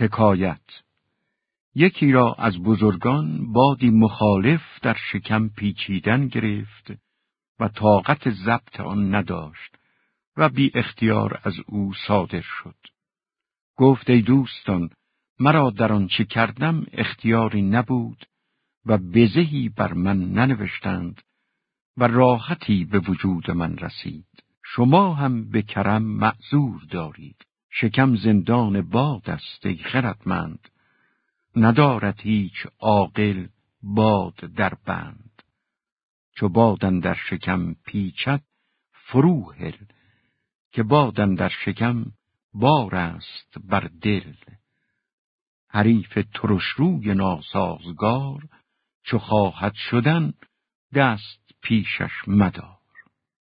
حکایت یکی را از بزرگان بادی مخالف در شکم پیچیدن گرفت و طاقت ضبط آن نداشت و بی اختیار از او صادر شد. گفت ای دوستان مرا در آن چه کردم اختیاری نبود و بزهی بر من ننوشتند و راحتی به وجود من رسید. شما هم به کرم معذور دارید. شکم زندان باد است ای خردمند. ندارد هیچ عاقل باد در بند. چو بادن در شکم پیچد فروهل که بادن در شکم بار است بر دل. حریف ترشروی ناسازگار چو خواهد شدن دست پیشش مدار